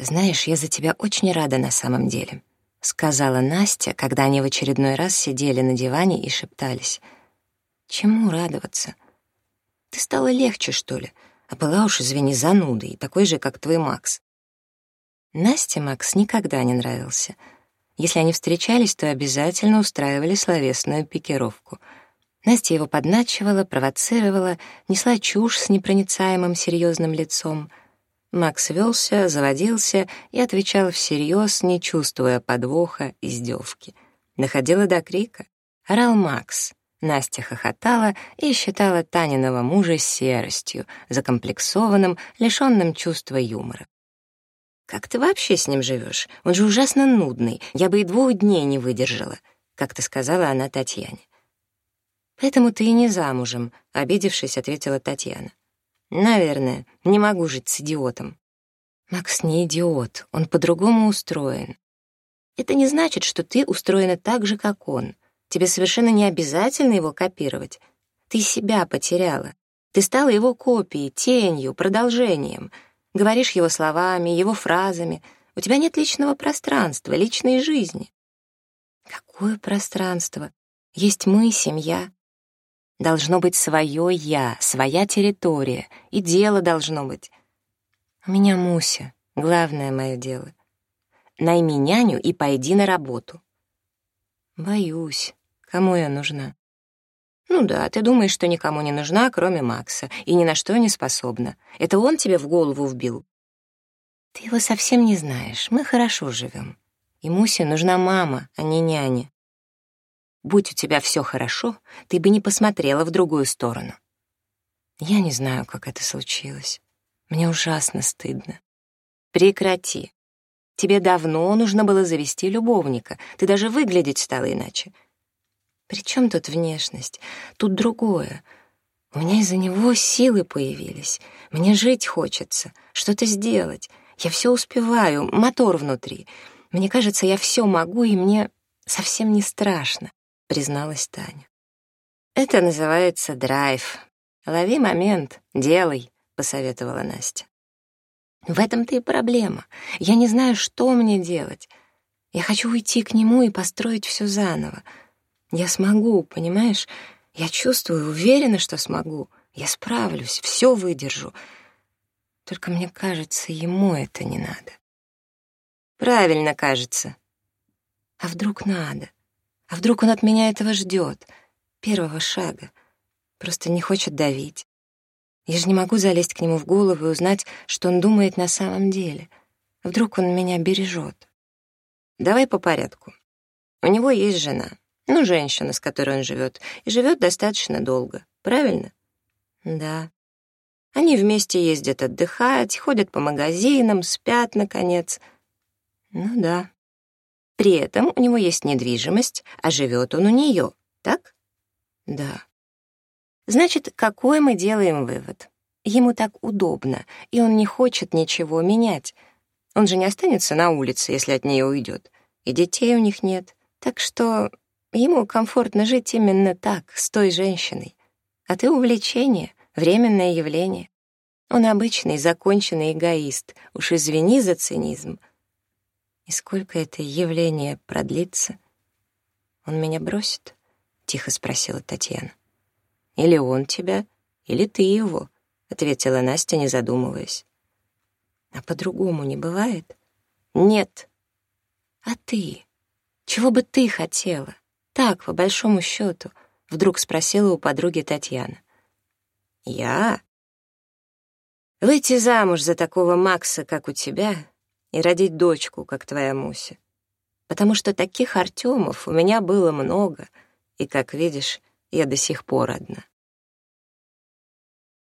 «Знаешь, я за тебя очень рада на самом деле», — сказала Настя, когда они в очередной раз сидели на диване и шептались. «Чему радоваться? Ты стала легче, что ли? А была уж, извини, занудой, такой же, как твой Макс». Насте Макс никогда не нравился. Если они встречались, то обязательно устраивали словесную пикировку — Настя его подначивала, провоцировала, несла чушь с непроницаемым серьезным лицом. Макс велся, заводился и отвечал всерьез, не чувствуя подвоха, издевки. Находила до крика. Орал Макс. Настя хохотала и считала Таниного мужа серостью, закомплексованным, лишенным чувства юмора. «Как ты вообще с ним живешь? Он же ужасно нудный. Я бы и двух дней не выдержала», — как-то сказала она Татьяне. «Поэтому ты и не замужем», — обидевшись, ответила Татьяна. Наверное, не могу жить с идиотом. Макс не идиот, он по-другому устроен. Это не значит, что ты устроена так же, как он. Тебе совершенно не обязательно его копировать. Ты себя потеряла. Ты стала его копией, тенью, продолжением. Говоришь его словами, его фразами. У тебя нет личного пространства, личной жизни. Какое пространство? Есть мы, семья. Должно быть свое «я», своя территория, и дело должно быть. У меня Муся, главное мое дело. Найми няню и пойди на работу. Боюсь, кому я нужна? Ну да, ты думаешь, что никому не нужна, кроме Макса, и ни на что не способна. Это он тебе в голову вбил. Ты его совсем не знаешь, мы хорошо живем. И Мусе нужна мама, а не няня. Будь у тебя все хорошо, ты бы не посмотрела в другую сторону. Я не знаю, как это случилось. Мне ужасно стыдно. Прекрати. Тебе давно нужно было завести любовника. Ты даже выглядеть стала иначе. При чем тут внешность? Тут другое. У меня из-за него силы появились. Мне жить хочется, что-то сделать. Я все успеваю, мотор внутри. Мне кажется, я все могу, и мне совсем не страшно призналась Таня. Это называется драйв. Лови момент, делай, посоветовала Настя. В этом-то и проблема. Я не знаю, что мне делать. Я хочу уйти к нему и построить все заново. Я смогу, понимаешь? Я чувствую, уверена, что смогу. Я справлюсь, все выдержу. Только мне кажется, ему это не надо. Правильно кажется. А вдруг надо? А вдруг он от меня этого ждет, первого шага, просто не хочет давить. Я же не могу залезть к нему в голову и узнать, что он думает на самом деле. А вдруг он меня бережет. Давай по порядку. У него есть жена, ну, женщина, с которой он живет, и живет достаточно долго, правильно? Да. Они вместе ездят отдыхать, ходят по магазинам, спят, наконец. Ну да. При этом у него есть недвижимость, а живет он у нее, так? Да. Значит, какой мы делаем вывод? Ему так удобно, и он не хочет ничего менять. Он же не останется на улице, если от нее уйдет. И детей у них нет. Так что ему комфортно жить именно так, с той женщиной. А ты увлечение, временное явление. Он обычный, законченный эгоист. Уж извини за цинизм — и сколько это явление продлится? Он меня бросит? Тихо спросила Татьяна. Или он тебя, или ты его, ответила Настя, не задумываясь. А по-другому не бывает? Нет. А ты? Чего бы ты хотела? Так, по большому счету, вдруг спросила у подруги Татьяна. Я? Выйти замуж за такого Макса, как у тебя, и родить дочку, как твоя Муся. Потому что таких Артемов у меня было много, и, как видишь, я до сих пор одна.